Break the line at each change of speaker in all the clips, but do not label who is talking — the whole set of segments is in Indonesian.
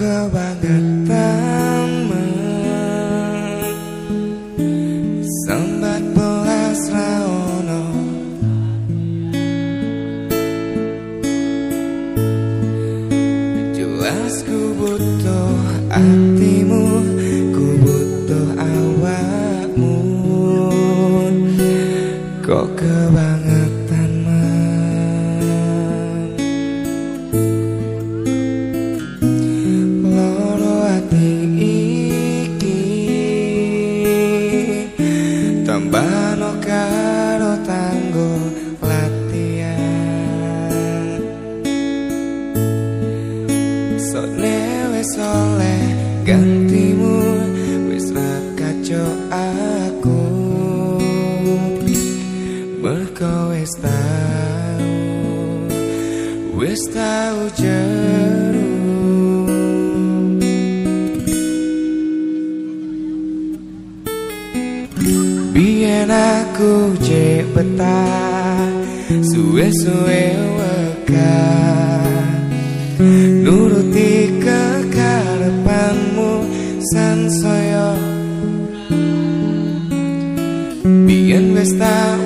kebangetan Sambat belas raono Jelas ku butuh hatimu Tambah karo tanggo latihan. Sone wis oleh gantimu Wis ra kaco aku. Merko wis tau Wis tau jeru aku cek betah Suwe-suwe weka. Nuruti kekarepanmu sansaya. Biyen wis tak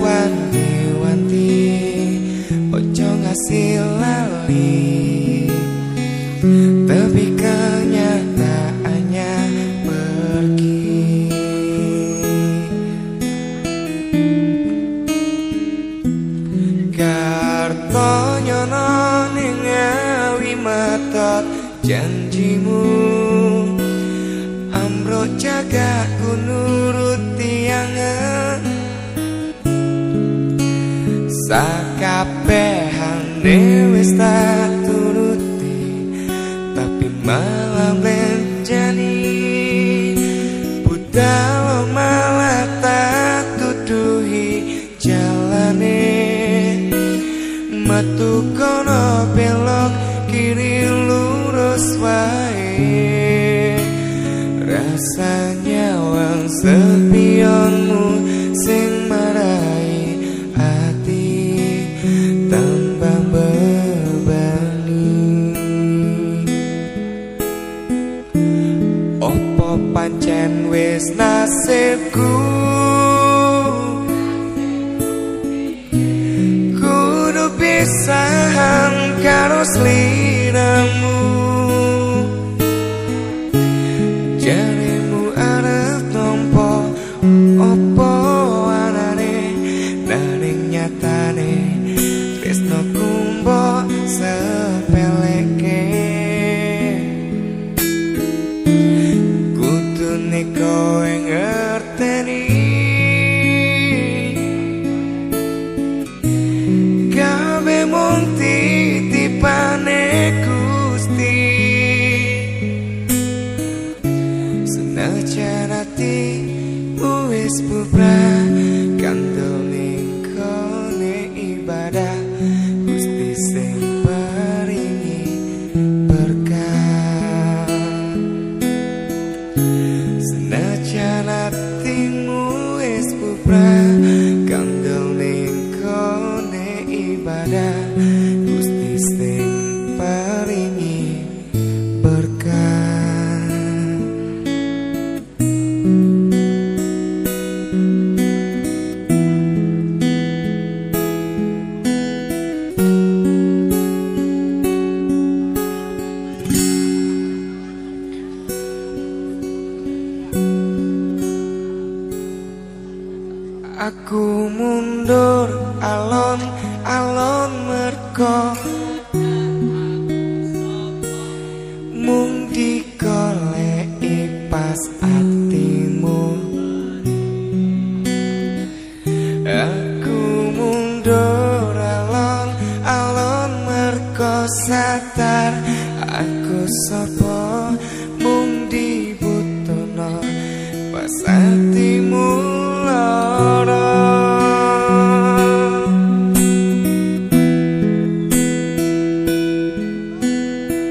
janjimu Amro jaga ku nuruti angen Sakabehane wis tak turuti Tapi malah bencani Budal malah tak tuduhi jalane. Matu kono belok kiri lurus wae Rasanya wang sepionmu sing marai hati tanpa bebani Opo pancen wis nasibku? Pisahan karo sliramu wis Aku mundur alon-alon merko Mung dikolei pas atimu. Aku mundur alon-alon merko sadar aku sopor